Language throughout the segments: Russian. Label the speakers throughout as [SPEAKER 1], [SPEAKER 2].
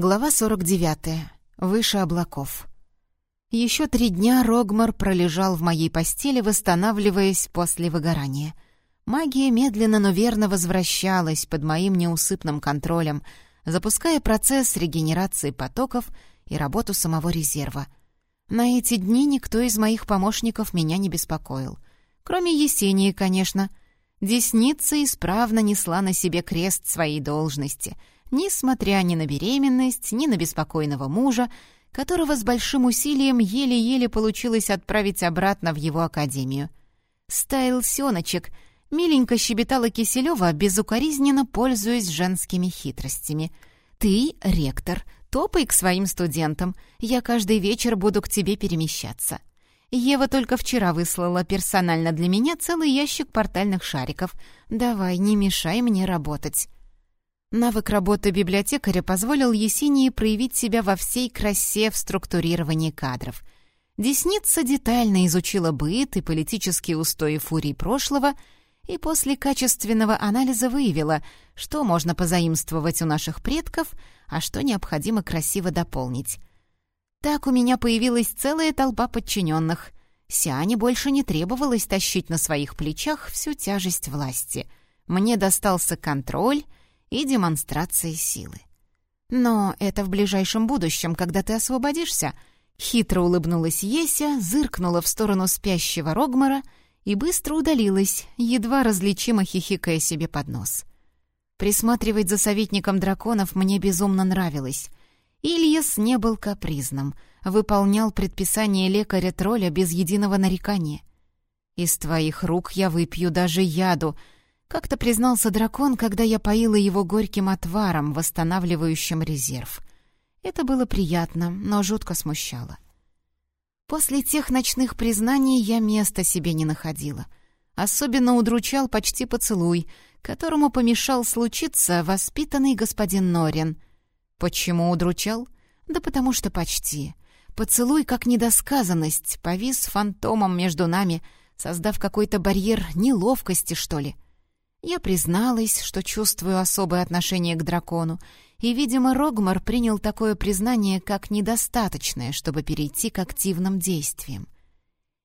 [SPEAKER 1] Глава 49. Выше облаков. Еще три дня Рогмар пролежал в моей постели, восстанавливаясь после выгорания. Магия медленно, но верно возвращалась под моим неусыпным контролем, запуская процесс регенерации потоков и работу самого резерва. На эти дни никто из моих помощников меня не беспокоил. Кроме Есении, конечно. Десница исправно несла на себе крест своей должности — несмотря ни на беременность, ни на беспокойного мужа, которого с большим усилием еле-еле получилось отправить обратно в его академию. Стайл Сёночек миленько щебетала Киселева, безукоризненно пользуясь женскими хитростями. «Ты, ректор, топай к своим студентам. Я каждый вечер буду к тебе перемещаться». Ева только вчера выслала персонально для меня целый ящик портальных шариков. «Давай, не мешай мне работать». Навык работы библиотекаря позволил Есении проявить себя во всей красе в структурировании кадров. Десница детально изучила быт и политические устои фурий прошлого и после качественного анализа выявила, что можно позаимствовать у наших предков, а что необходимо красиво дополнить. Так у меня появилась целая толпа подчиненных. Сиане больше не требовалось тащить на своих плечах всю тяжесть власти. Мне достался контроль — и демонстрации силы. Но это в ближайшем будущем, когда ты освободишься. Хитро улыбнулась Еся, зыркнула в сторону спящего Рогмара и быстро удалилась, едва различимо хихикая себе под нос. Присматривать за советником драконов мне безумно нравилось. Ильяс не был капризным, выполнял предписание лекаря-тролля без единого нарекания. «Из твоих рук я выпью даже яду», как-то признался дракон, когда я поила его горьким отваром, восстанавливающим резерв. Это было приятно, но жутко смущало. После тех ночных признаний я места себе не находила. Особенно удручал почти поцелуй, которому помешал случиться воспитанный господин Норин. Почему удручал? Да потому что почти. Поцелуй, как недосказанность, повис фантомом между нами, создав какой-то барьер неловкости, что ли — я призналась, что чувствую особое отношение к дракону, и, видимо, Рогмар принял такое признание как недостаточное, чтобы перейти к активным действиям.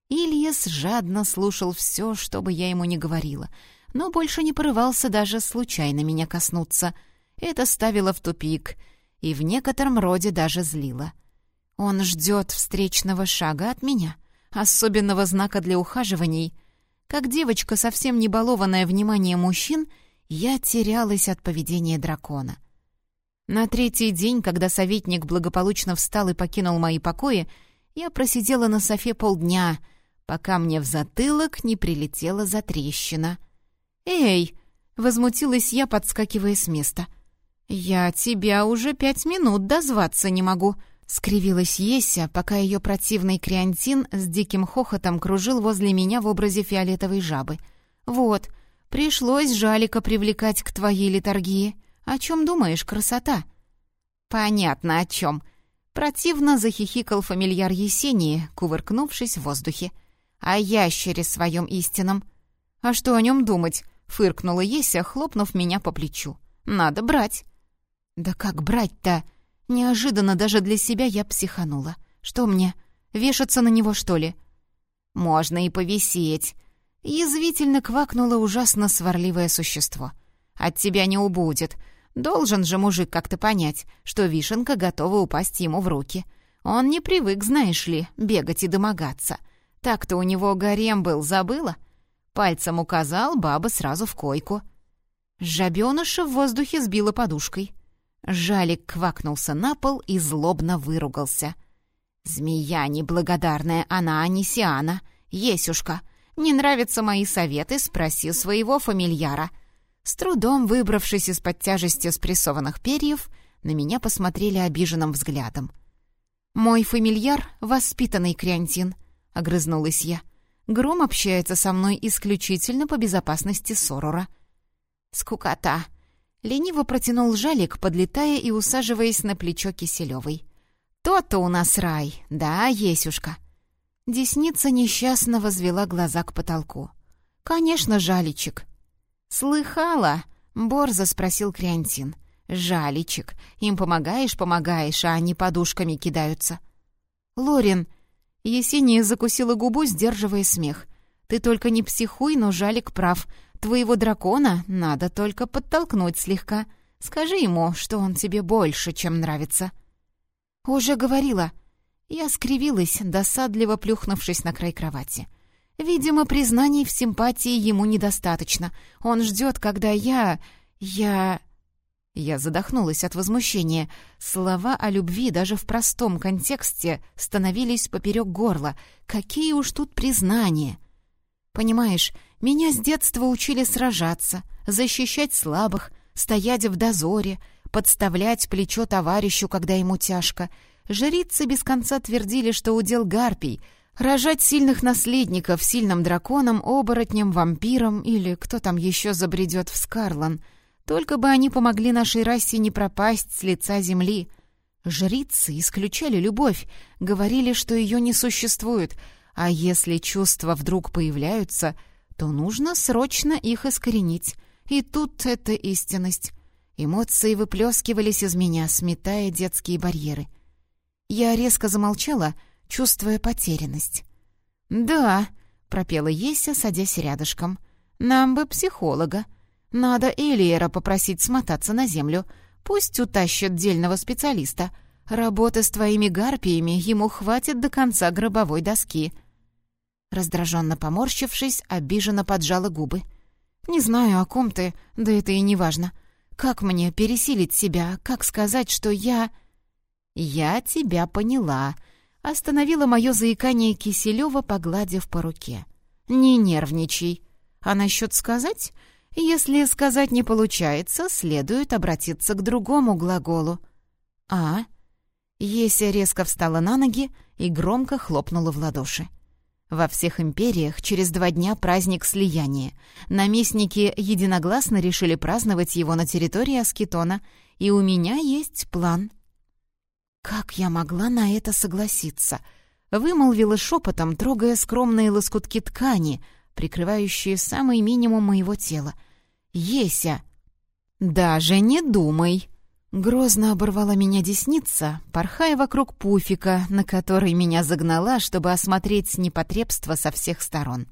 [SPEAKER 1] Ильяс жадно слушал все, что бы я ему ни говорила, но больше не порывался даже случайно меня коснуться. Это ставило в тупик и в некотором роде даже злило. Он ждет встречного шага от меня, особенного знака для ухаживаний — как девочка, совсем не балованная вниманием мужчин, я терялась от поведения дракона. На третий день, когда советник благополучно встал и покинул мои покои, я просидела на софе полдня, пока мне в затылок не прилетела затрещина. «Эй!» — возмутилась я, подскакивая с места. «Я тебя уже пять минут дозваться не могу», Скривилась Еся, пока ее противный креантин с диким хохотом кружил возле меня в образе фиолетовой жабы. «Вот, пришлось жалика привлекать к твоей литургии. О чем думаешь, красота?» «Понятно, о чем». Противно захихикал фамильяр Есении, кувыркнувшись в воздухе. «О ящере своем истинном». «А что о нем думать?» — фыркнула Еся, хлопнув меня по плечу. «Надо брать». «Да как брать-то?» Неожиданно даже для себя я психанула. Что мне, вешаться на него, что ли? Можно и повисеть. Язвительно квакнуло ужасно сварливое существо. От тебя не убудет. Должен же мужик как-то понять, что вишенка готова упасть ему в руки. Он не привык, знаешь ли, бегать и домогаться. Так-то у него гарем был, забыла? Пальцем указал, баба сразу в койку. Жабёныша в воздухе сбила подушкой. Жалик квакнулся на пол и злобно выругался. «Змея неблагодарная, она Анисиана. Есюшка, не нравятся мои советы, спроси своего фамильяра». С трудом выбравшись из-под тяжести спрессованных перьев, на меня посмотрели обиженным взглядом. «Мой фамильяр — воспитанный креантин», — огрызнулась я. «Гром общается со мной исключительно по безопасности Сорора». «Скукота», Лениво протянул жалик, подлетая и усаживаясь на плечо Киселевой. «То-то у нас рай, да, Есюшка?» Десница несчастно возвела глаза к потолку. «Конечно, жаличек». «Слыхала?» — борзо спросил Криантин. Жаличек. Им помогаешь, помогаешь, а они подушками кидаются. Лорин. Есения закусила губу, сдерживая смех. Ты только не психуй, но Жалик прав. Твоего дракона надо только подтолкнуть слегка. Скажи ему, что он тебе больше, чем нравится. Уже говорила. Я скривилась, досадливо плюхнувшись на край кровати. Видимо, признаний в симпатии ему недостаточно. Он ждет, когда я... я... Я задохнулась от возмущения. Слова о любви даже в простом контексте становились поперек горла. Какие уж тут признания! Понимаешь, меня с детства учили сражаться, защищать слабых, стоять в дозоре, подставлять плечо товарищу, когда ему тяжко. Жрицы без конца твердили, что удел гарпий — рожать сильных наследников сильным драконом, оборотнем, вампиром или кто там еще забредет в Скарлан — только бы они помогли нашей расе не пропасть с лица земли. Жрицы исключали любовь, говорили, что ее не существует, а если чувства вдруг появляются, то нужно срочно их искоренить. И тут это истинность. Эмоции выплескивались из меня, сметая детские барьеры. Я резко замолчала, чувствуя потерянность. «Да», — пропела Еся, садясь рядышком, — «нам бы психолога. Надо Элиера попросить смотаться на землю. Пусть утащит дельного специалиста. Работы с твоими гарпиями ему хватит до конца гробовой доски». Раздраженно поморщившись, обиженно поджала губы. «Не знаю, о ком ты, да это и не важно. Как мне пересилить себя? Как сказать, что я...» «Я тебя поняла», — остановила мое заикание Киселева, погладив по руке. «Не нервничай. А насчет сказать? Если сказать не получается, следует обратиться к другому глаголу. «А?» Еся резко встала на ноги и громко хлопнула в ладоши. Во всех империях через два дня праздник слияния. Наместники единогласно решили праздновать его на территории Аскетона, и у меня есть план. «Как я могла на это согласиться?» — вымолвила шепотом, трогая скромные лоскутки ткани, прикрывающие самый минимум моего тела. «Еся!» «Даже не думай!» Грозно оборвала меня десница, порхая вокруг пуфика, на который меня загнала, чтобы осмотреть непотребство со всех сторон.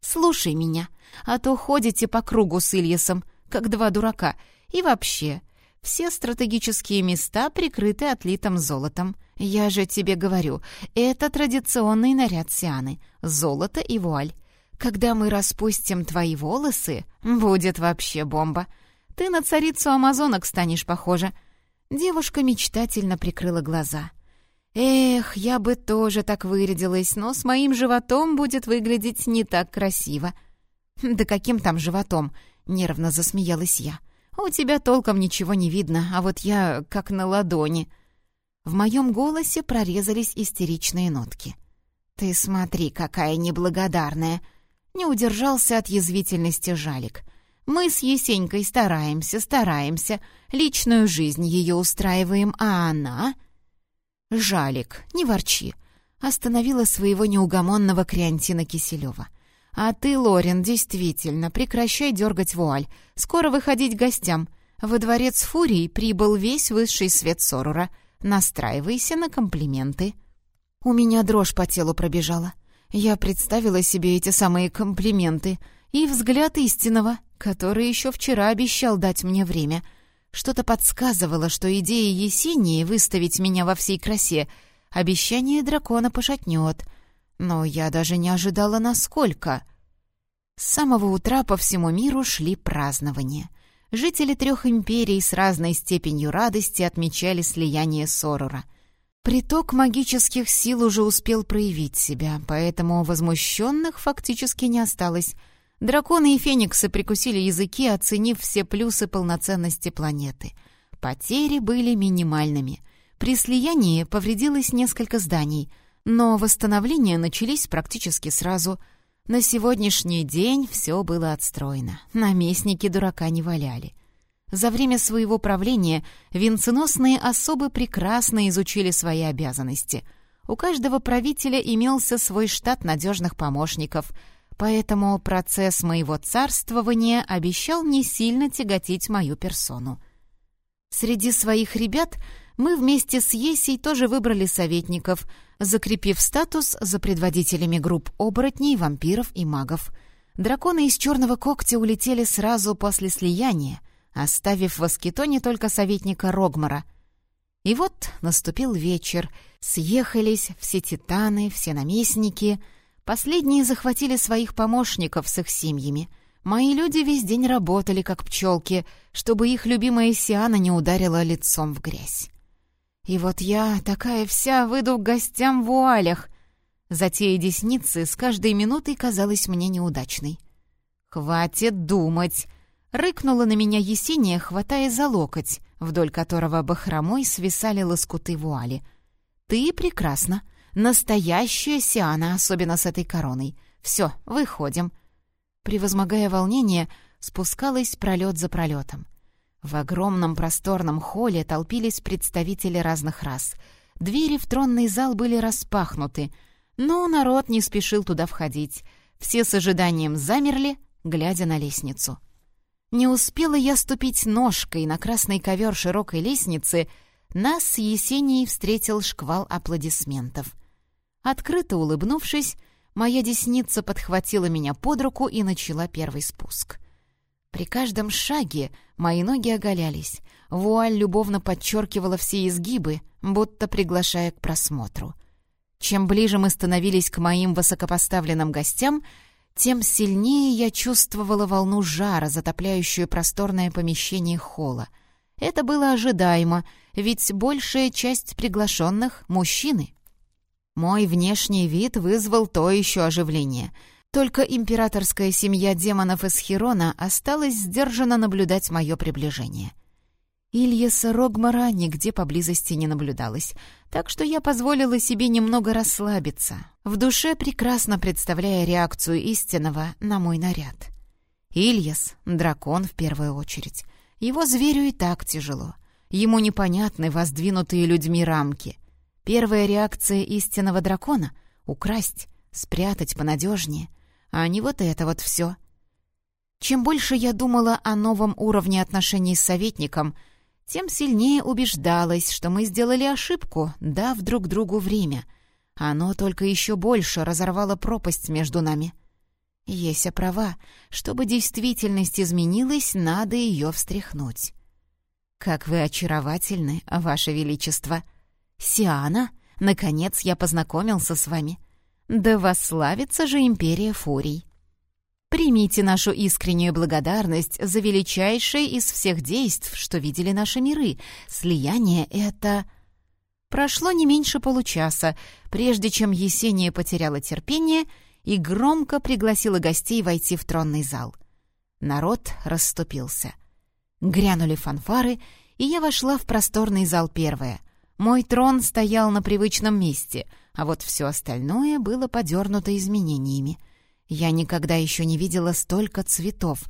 [SPEAKER 1] «Слушай меня, а то ходите по кругу с Ильясом, как два дурака, и вообще, все стратегические места прикрыты отлитым золотом. Я же тебе говорю, это традиционный наряд Сианы, золото и вуаль. Когда мы распустим твои волосы, будет вообще бомба. Ты на царицу амазонок станешь похожа». Девушка мечтательно прикрыла глаза. «Эх, я бы тоже так вырядилась, но с моим животом будет выглядеть не так красиво». «Да каким там животом?» — нервно засмеялась я. «У тебя толком ничего не видно, а вот я как на ладони». В моем голосе прорезались истеричные нотки. «Ты смотри, какая неблагодарная!» Не удержался от язвительности Жалик. «Мы с Есенькой стараемся, стараемся, личную жизнь ее устраиваем, а она...» «Жалик, не ворчи», — остановила своего неугомонного Криантина Киселева. «А ты, Лорин, действительно, прекращай дергать вуаль. Скоро выходить гостям. Во дворец Фурии прибыл весь высший свет Сорура. Настраивайся на комплименты». У меня дрожь по телу пробежала. Я представила себе эти самые комплименты и взгляд истинного, который еще вчера обещал дать мне время. Что-то подсказывало, что идея Есении выставить меня во всей красе обещание дракона пошатнет. Но я даже не ожидала, насколько. С самого утра по всему миру шли празднования. Жители трех империй с разной степенью радости отмечали слияние Сорура — Приток магических сил уже успел проявить себя, поэтому возмущенных фактически не осталось. Драконы и фениксы прикусили языки, оценив все плюсы полноценности планеты. Потери были минимальными. При слиянии повредилось несколько зданий, но восстановления начались практически сразу. На сегодняшний день все было отстроено. Наместники дурака не валяли. За время своего правления венценосные особы прекрасно изучили свои обязанности. У каждого правителя имелся свой штат надежных помощников, поэтому процесс моего царствования обещал не сильно тяготить мою персону. Среди своих ребят мы вместе с Есей тоже выбрали советников, закрепив статус за предводителями групп оборотней, вампиров и магов. Драконы из черного когтя улетели сразу после слияния, оставив в Аскетоне только советника Рогмара. И вот наступил вечер, съехались все титаны, все наместники. Последние захватили своих помощников с их семьями. Мои люди весь день работали, как пчелки, чтобы их любимая Сиана не ударила лицом в грязь. И вот я, такая вся, выйду к гостям в вуалях. Затея десницы с каждой минутой казалась мне неудачной. «Хватит думать!» — рыкнула на меня Есения, хватая за локоть, вдоль которого бахромой свисали лоскуты вуали. «Ты прекрасна. Настоящая Сиана, особенно с этой короной. Все, выходим». Превозмогая волнение, спускалась пролет за пролетом. В огромном просторном холле толпились представители разных рас. Двери в тронный зал были распахнуты, но народ не спешил туда входить. Все с ожиданием замерли, глядя на лестницу. Не успела я ступить ножкой на красный ковер широкой лестницы, нас с Есенией встретил шквал аплодисментов. Открыто улыбнувшись, моя десница подхватила меня под руку и начала первый спуск. При каждом шаге мои ноги оголялись. Вуаль любовно подчеркивала все изгибы, будто приглашая к просмотру. Чем ближе мы становились к моим высокопоставленным гостям, тем сильнее я чувствовала волну жара, затопляющую просторное помещение холла. Это было ожидаемо, ведь большая часть приглашенных — мужчины. Мой внешний вид вызвал то еще оживление — только императорская семья демонов из Хирона осталась сдержанно наблюдать мое приближение. Ильяса Рогмара нигде поблизости не наблюдалось, так что я позволила себе немного расслабиться, в душе прекрасно представляя реакцию истинного на мой наряд. Ильяс — дракон в первую очередь. Его зверю и так тяжело. Ему непонятны воздвинутые людьми рамки. Первая реакция истинного дракона — украсть, спрятать понадежнее — а не вот это вот все. Чем больше я думала о новом уровне отношений с советником, тем сильнее убеждалась, что мы сделали ошибку, дав друг другу время. Оно только еще больше разорвало пропасть между нами. Еся права, чтобы действительность изменилась, надо ее встряхнуть. «Как вы очаровательны, Ваше Величество!» «Сиана, наконец я познакомился с вами. Да восславится же империя фурий! Примите нашу искреннюю благодарность за величайшее из всех действий, что видели наши миры. Слияние — это... Прошло не меньше получаса, прежде чем Есения потеряла терпение и громко пригласила гостей войти в тронный зал. Народ расступился. Грянули фанфары, и я вошла в просторный зал первая. Мой трон стоял на привычном месте — а вот все остальное было подернуто изменениями. Я никогда еще не видела столько цветов.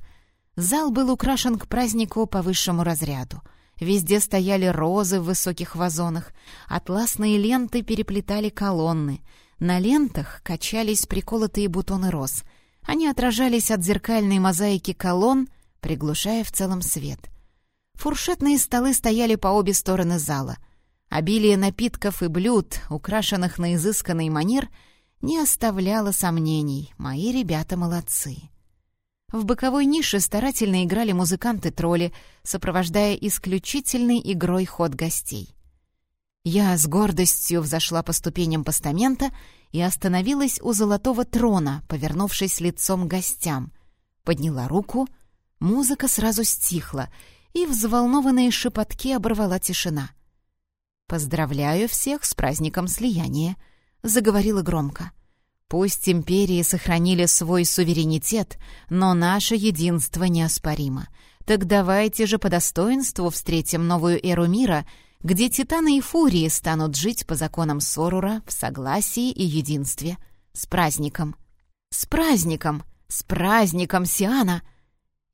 [SPEAKER 1] Зал был украшен к празднику по высшему разряду. Везде стояли розы в высоких вазонах, атласные ленты переплетали колонны. На лентах качались приколотые бутоны роз. Они отражались от зеркальной мозаики колонн, приглушая в целом свет. Фуршетные столы стояли по обе стороны зала — Обилие напитков и блюд, украшенных на изысканный манер, не оставляло сомнений. Мои ребята молодцы. В боковой нише старательно играли музыканты-тролли, сопровождая исключительной игрой ход гостей. Я с гордостью взошла по ступеням постамента и остановилась у золотого трона, повернувшись лицом к гостям. Подняла руку, музыка сразу стихла, и взволнованные шепотки оборвала тишина — «Поздравляю всех с праздником слияния», — заговорила громко. «Пусть империи сохранили свой суверенитет, но наше единство неоспоримо. Так давайте же по достоинству встретим новую эру мира, где титаны и фурии станут жить по законам Сорура в согласии и единстве. С праздником!» «С праздником! С праздником, Сиана!»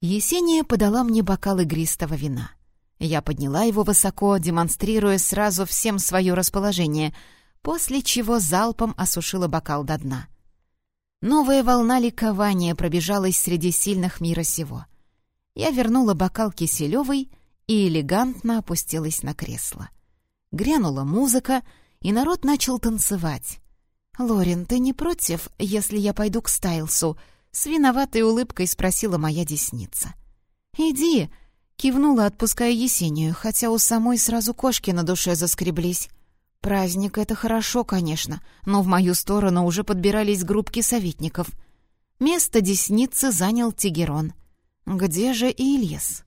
[SPEAKER 1] Есения подала мне бокал игристого вина. Я подняла его высоко, демонстрируя сразу всем свое расположение, после чего залпом осушила бокал до дна. Новая волна ликования пробежалась среди сильных мира сего. Я вернула бокал Киселевой и элегантно опустилась на кресло. Грянула музыка, и народ начал танцевать. «Лорин, ты не против, если я пойду к Стайлсу?» — с виноватой улыбкой спросила моя десница. «Иди!» — кивнула, отпуская Есению, хотя у самой сразу кошки на душе заскреблись. Праздник — это хорошо, конечно, но в мою сторону уже подбирались группки советников. Место десницы занял Тигерон. Где же Ильяс?